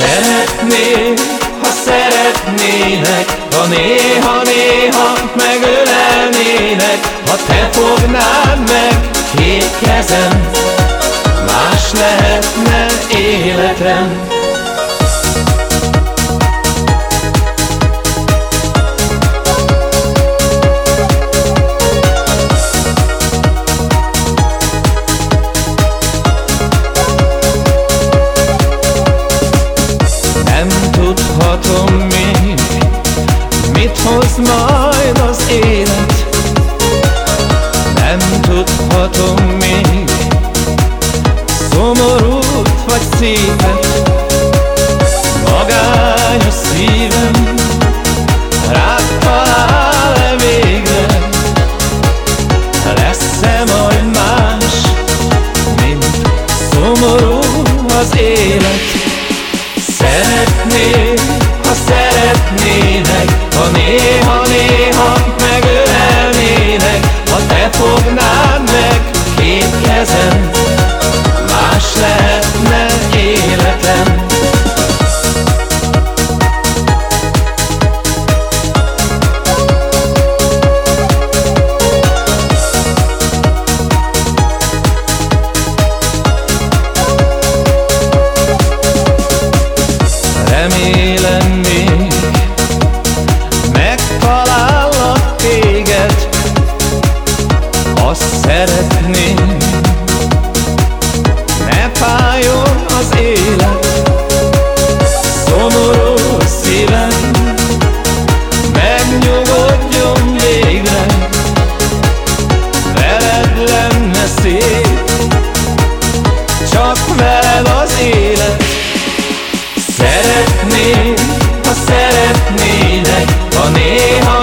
Szeretnék, ha szeretnének Ha néha-néha megölelnének Ha te fognád meg két kezem Más lehetne életem tudhatom még Mit hoz majd az élet. Nem tudhatom még Szomorút vagy szívet Magányos szívem Rád talál-e végre? Lesz-e majd más Mint szomorú az élet? Szeretnék, szeretnének Ha néha-néha megölelnének Ha te fognád meg két kezem Más lehetne életem. Remélem szeretném, ha szeretnének, ha néha